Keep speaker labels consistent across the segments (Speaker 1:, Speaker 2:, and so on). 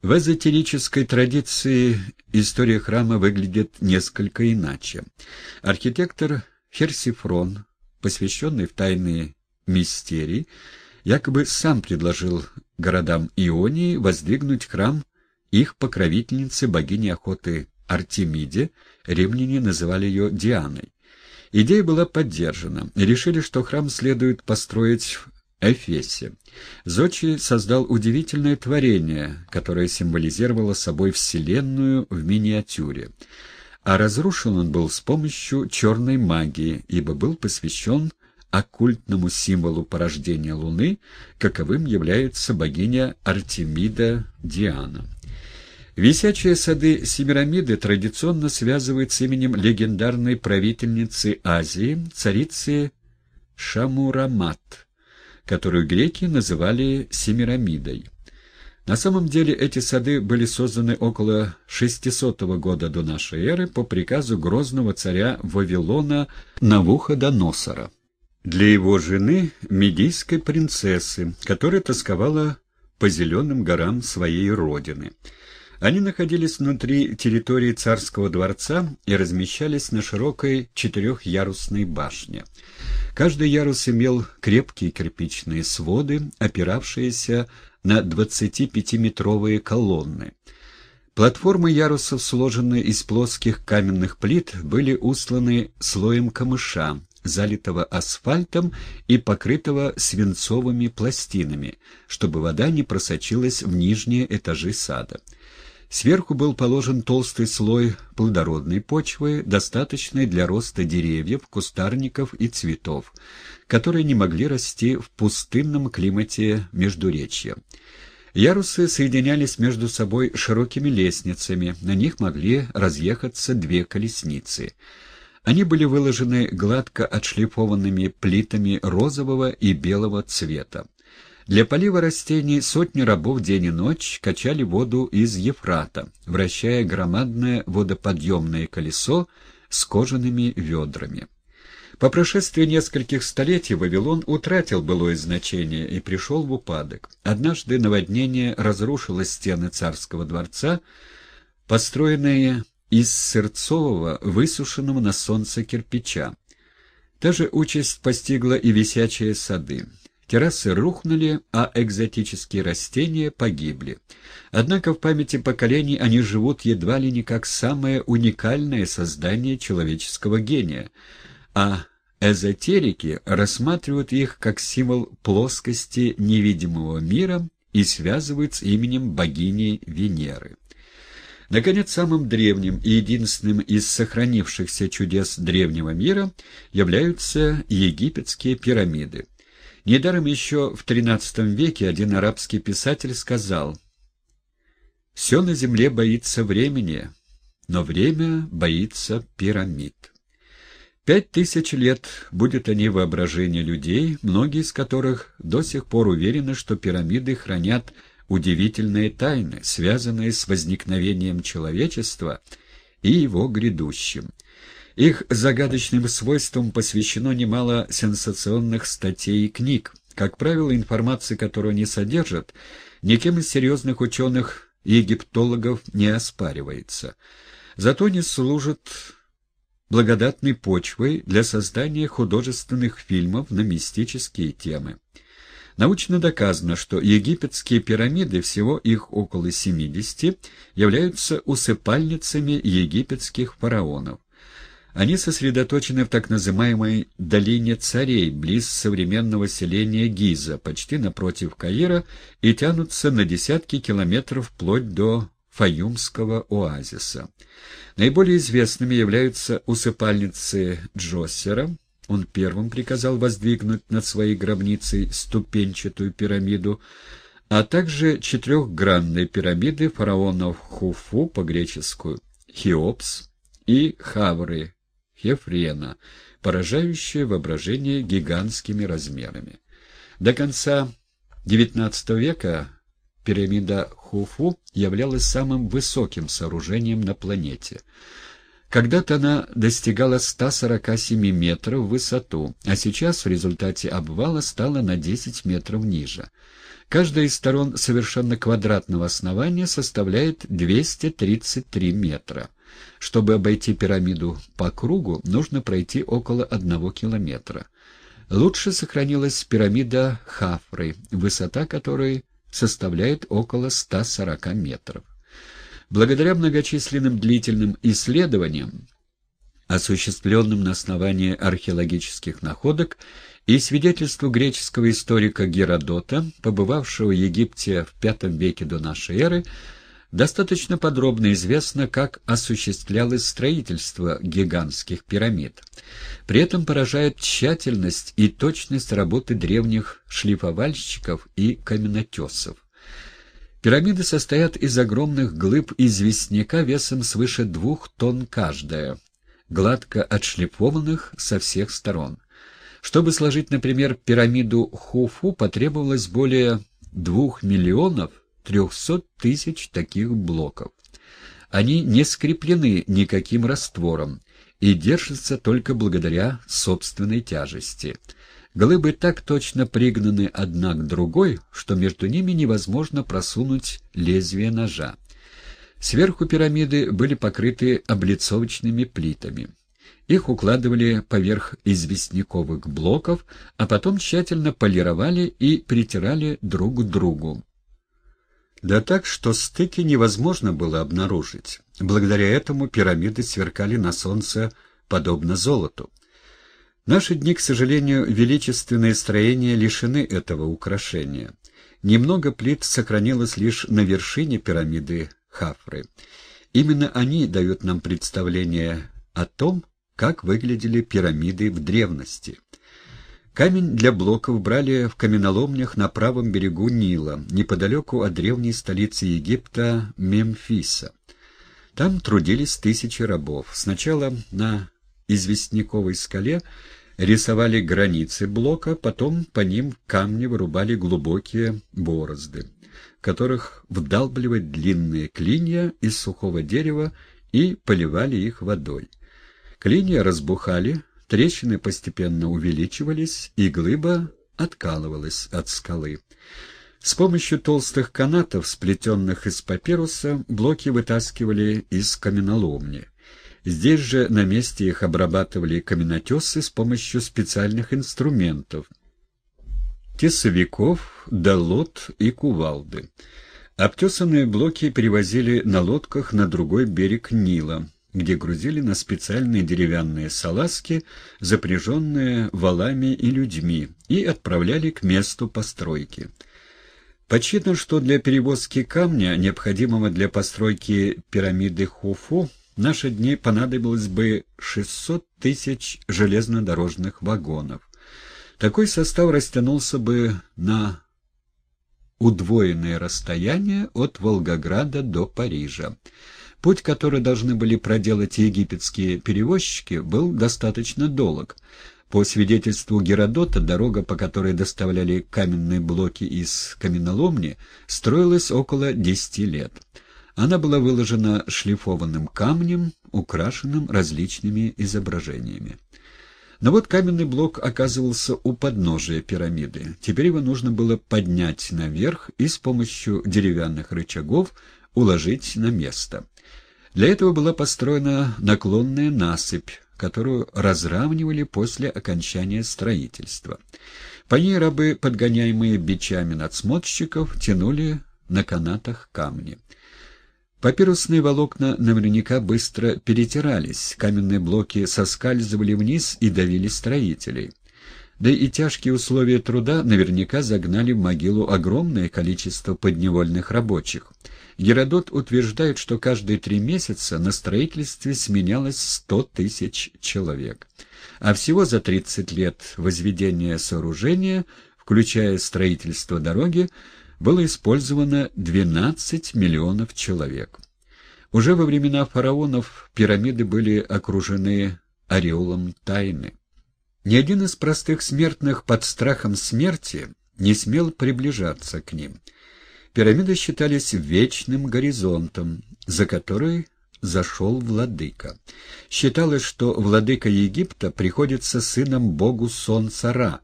Speaker 1: В эзотерической традиции история храма выглядит несколько иначе. Архитектор Херсифрон, посвященный в тайные мистерии, якобы сам предложил городам Ионии воздвигнуть храм их покровительницы богини охоты Артемиде, римляне называли ее Дианой. Идея была поддержана. Решили, что храм следует построить Эфесе. Зодчий создал удивительное творение, которое символизировало собой Вселенную в миниатюре. А разрушен он был с помощью черной магии, ибо был посвящен оккультному символу порождения Луны, каковым является богиня Артемида Диана. Висячие сады Семирамиды традиционно связывают с именем легендарной правительницы Азии, царицы Шамурамат которую греки называли Семирамидой. На самом деле эти сады были созданы около 600 года до нашей эры по приказу грозного царя Вавилона Навуходоносора для его жены, медийской принцессы, которая тосковала по зеленым горам своей родины. Они находились внутри территории царского дворца и размещались на широкой четырехярусной башне. Каждый ярус имел крепкие кирпичные своды, опиравшиеся на 25-метровые колонны. Платформы ярусов, сложенные из плоских каменных плит, были усланы слоем камыша, залитого асфальтом и покрытого свинцовыми пластинами, чтобы вода не просочилась в нижние этажи сада. Сверху был положен толстый слой плодородной почвы, достаточной для роста деревьев, кустарников и цветов, которые не могли расти в пустынном климате Междуречья. Ярусы соединялись между собой широкими лестницами, на них могли разъехаться две колесницы. Они были выложены гладко отшлифованными плитами розового и белого цвета. Для полива растений сотни рабов день и ночь качали воду из Ефрата, вращая громадное водоподъемное колесо с кожаными ведрами. По прошествии нескольких столетий Вавилон утратил былое значение и пришел в упадок. Однажды наводнение разрушило стены царского дворца, построенные из сырцового, высушенного на солнце кирпича. Та же участь постигла и висячие сады. Террасы рухнули, а экзотические растения погибли. Однако в памяти поколений они живут едва ли не как самое уникальное создание человеческого гения, а эзотерики рассматривают их как символ плоскости невидимого мира и связывают с именем богини Венеры. Наконец, самым древним и единственным из сохранившихся чудес древнего мира являются египетские пирамиды. Недаром еще в XIII веке один арабский писатель сказал «Все на земле боится времени, но время боится пирамид». Пять тысяч лет будет они воображение людей, многие из которых до сих пор уверены, что пирамиды хранят удивительные тайны, связанные с возникновением человечества и его грядущим. Их загадочным свойствам посвящено немало сенсационных статей и книг, как правило, информация, которую они содержат, никем из серьезных ученых и египтологов не оспаривается. Зато они служат благодатной почвой для создания художественных фильмов на мистические темы. Научно доказано, что египетские пирамиды, всего их около 70, являются усыпальницами египетских фараонов. Они сосредоточены в так называемой «долине царей», близ современного селения Гиза, почти напротив Каира, и тянутся на десятки километров вплоть до Фаюмского оазиса. Наиболее известными являются усыпальницы Джоссера. Он первым приказал воздвигнуть над своей гробницей ступенчатую пирамиду, а также четырехгранные пирамиды фараонов Хуфу, по-греческую Хеопс, и Хавры, Хефрена, поражающее воображение гигантскими размерами. До конца XIX века пирамида Хуфу являлась самым высоким сооружением на планете. Когда-то она достигала 147 метров в высоту, а сейчас в результате обвала стала на 10 метров ниже. Каждая из сторон совершенно квадратного основания составляет 233 метра. Чтобы обойти пирамиду по кругу, нужно пройти около одного километра. Лучше сохранилась пирамида Хафры, высота которой составляет около 140 метров. Благодаря многочисленным длительным исследованиям, осуществленным на основании археологических находок и свидетельству греческого историка Геродота, побывавшего в Египте в V веке до нашей эры, достаточно подробно известно, как осуществлялось строительство гигантских пирамид. При этом поражает тщательность и точность работы древних шлифовальщиков и каменотесов. Пирамиды состоят из огромных глыб известняка весом свыше двух тонн каждая, гладко отшлифованных со всех сторон. Чтобы сложить, например, пирамиду Хуфу, потребовалось более двух миллионов трехсот тысяч таких блоков. Они не скреплены никаким раствором и держатся только благодаря собственной тяжести. Глыбы так точно пригнаны одна к другой, что между ними невозможно просунуть лезвие ножа. Сверху пирамиды были покрыты облицовочными плитами. Их укладывали поверх известняковых блоков, а потом тщательно полировали и притирали друг к другу. Да так, что стыки невозможно было обнаружить. Благодаря этому пирамиды сверкали на солнце подобно золоту наши дни, к сожалению, величественные строения лишены этого украшения. Немного плит сохранилось лишь на вершине пирамиды Хафры. Именно они дают нам представление о том, как выглядели пирамиды в древности. Камень для блоков брали в каменоломнях на правом берегу Нила, неподалеку от древней столицы Египта Мемфиса. Там трудились тысячи рабов. Сначала на известняковой скале рисовали границы блока, потом по ним в камне вырубали глубокие борозды, в которых вдалбливали длинные клинья из сухого дерева и поливали их водой. Клинья разбухали, трещины постепенно увеличивались, и глыба откалывалась от скалы. С помощью толстых канатов, сплетенных из папируса, блоки вытаскивали из каменоломни. Здесь же на месте их обрабатывали каменотесы с помощью специальных инструментов — тесовиков, долот и кувалды. Обтесанные блоки перевозили на лодках на другой берег Нила, где грузили на специальные деревянные салазки, запряженные валами и людьми, и отправляли к месту постройки. Подсчитано, что для перевозки камня, необходимого для постройки пирамиды Хуфу, в наши дни понадобилось бы 600 тысяч железнодорожных вагонов. Такой состав растянулся бы на удвоенное расстояние от Волгограда до Парижа. Путь, который должны были проделать египетские перевозчики, был достаточно долг. По свидетельству Геродота, дорога, по которой доставляли каменные блоки из каменоломни, строилась около 10 лет. Она была выложена шлифованным камнем, украшенным различными изображениями. Но вот каменный блок оказывался у подножия пирамиды. Теперь его нужно было поднять наверх и с помощью деревянных рычагов уложить на место. Для этого была построена наклонная насыпь, которую разравнивали после окончания строительства. По ней рабы, подгоняемые бичами надсмотрщиков, тянули на канатах камни. Папирусные волокна наверняка быстро перетирались, каменные блоки соскальзывали вниз и давили строителей. Да и тяжкие условия труда наверняка загнали в могилу огромное количество подневольных рабочих. Геродот утверждает, что каждые три месяца на строительстве сменялось сто тысяч человек. А всего за 30 лет возведения сооружения, включая строительство дороги, было использовано 12 миллионов человек. Уже во времена фараонов пирамиды были окружены ореолом тайны. Ни один из простых смертных под страхом смерти не смел приближаться к ним. Пирамиды считались вечным горизонтом, за который зашел владыка. Считалось, что владыка Египта приходится сыном богу солнца Ра,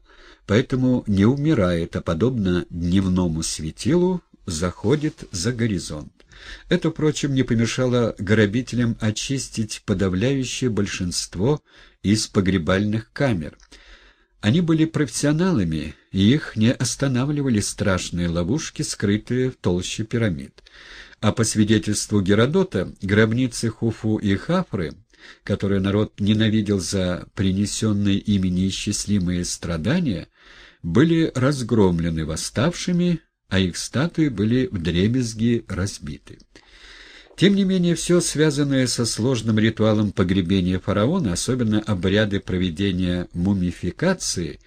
Speaker 1: поэтому не умирает, а, подобно дневному светилу, заходит за горизонт. Это, впрочем, не помешало грабителям очистить подавляющее большинство из погребальных камер. Они были профессионалами, их не останавливали страшные ловушки, скрытые в толще пирамид. А по свидетельству Геродота, гробницы Хуфу и Хафры, которые народ ненавидел за принесенные ими неисчислимые страдания, были разгромлены восставшими, а их статуи были вдребезги разбиты. Тем не менее, все связанное со сложным ритуалом погребения фараона, особенно обряды проведения мумификации,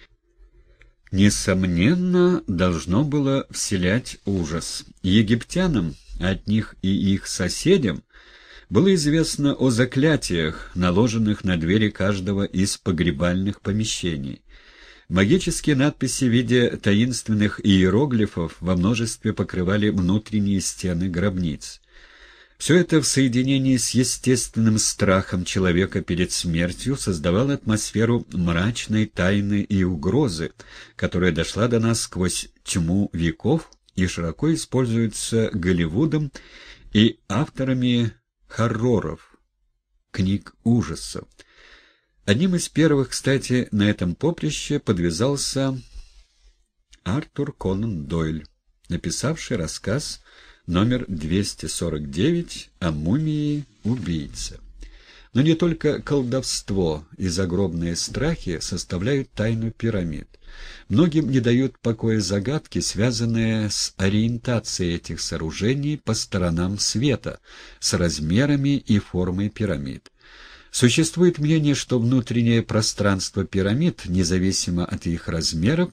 Speaker 1: несомненно, должно было вселять ужас. Египтянам, от них и их соседям, было известно о заклятиях, наложенных на двери каждого из погребальных помещений. Магические надписи в виде таинственных иероглифов во множестве покрывали внутренние стены гробниц. Все это в соединении с естественным страхом человека перед смертью создавало атмосферу мрачной тайны и угрозы, которая дошла до нас сквозь тьму веков и широко используется Голливудом и авторами хорроров, книг ужасов. Одним из первых, кстати, на этом поприще подвязался Артур Конан Дойль, написавший рассказ номер 249 о мумии-убийце. Но не только колдовство и загробные страхи составляют тайну пирамид. Многим не дают покоя загадки, связанные с ориентацией этих сооружений по сторонам света, с размерами и формой пирамид. Существует мнение, что внутреннее пространство пирамид, независимо от их размеров,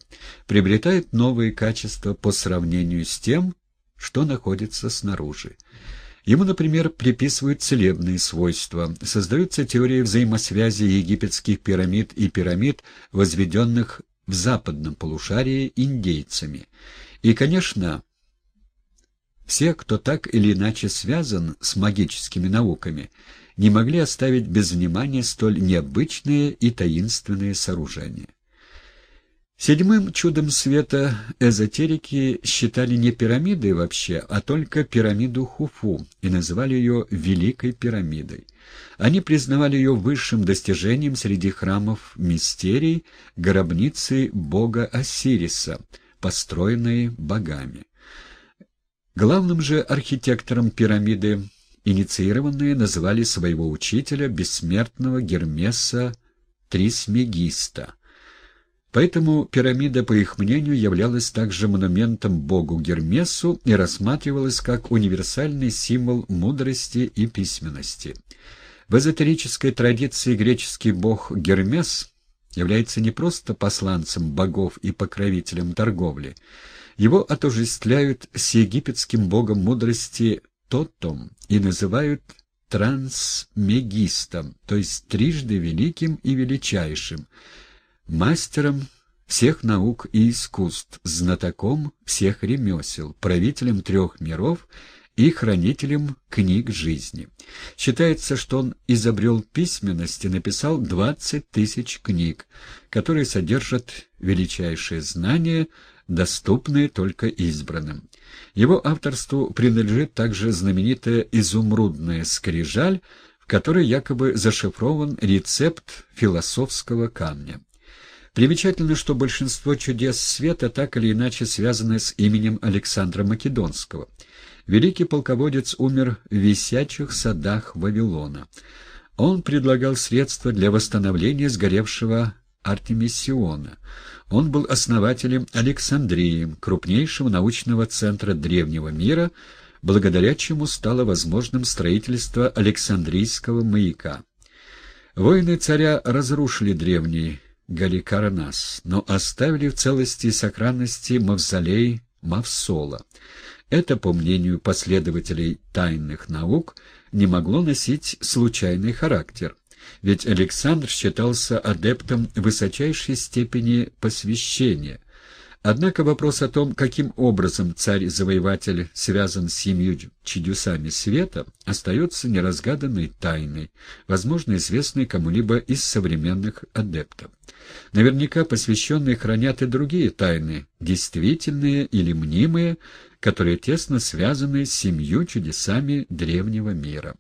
Speaker 1: приобретает новые качества по сравнению с тем, что находится снаружи. Ему, например, приписывают целебные свойства. Создаются теории взаимосвязи египетских пирамид и пирамид, возведенных в западном полушарии индейцами. И, конечно, все, кто так или иначе связан с магическими науками, не могли оставить без внимания столь необычные и таинственные сооружения. Седьмым чудом света эзотерики считали не пирамиды вообще, а только пирамиду Хуфу и называли ее Великой пирамидой. Они признавали ее высшим достижением среди храмов мистерий гробницы бога Осириса, построенной богами. Главным же архитектором пирамиды инициированные называли своего учителя, бессмертного Гермеса Трисмегиста. Поэтому пирамида, по их мнению, являлась также монументом богу Гермесу и рассматривалась как универсальный символ мудрости и письменности. В эзотерической традиции греческий бог Гермес является не просто посланцем богов и покровителем торговли. Его отождествляют с египетским богом мудрости Тотом и называют трансмегистом, то есть трижды великим и величайшим, мастером всех наук и искусств, знатоком всех ремесел, правителем трех миров и хранителем книг жизни. Считается, что он изобрел письменность и написал 20 тысяч книг, которые содержат величайшие знания, доступные только избранным. Его авторству принадлежит также знаменитая изумрудная скрижаль, в которой якобы зашифрован рецепт философского камня. Примечательно, что большинство чудес света так или иначе связаны с именем Александра Македонского. Великий полководец умер в висячих садах Вавилона. Он предлагал средства для восстановления сгоревшего Артемисиона. Он был основателем Александрии, крупнейшего научного центра древнего мира, благодаря чему стало возможным строительство Александрийского маяка. Воины царя разрушили древний Галикарнас, но оставили в целости и сохранности мавзолей Мавсола. Это, по мнению последователей тайных наук, не могло носить случайный характер, ведь Александр считался адептом высочайшей степени посвящения, Однако вопрос о том, каким образом царь-завоеватель связан с семью чудесами света, остается неразгаданной тайной, возможно, известной кому-либо из современных адептов. Наверняка посвященные хранят и другие тайны, действительные или мнимые, которые тесно связаны с семью чудесами древнего мира.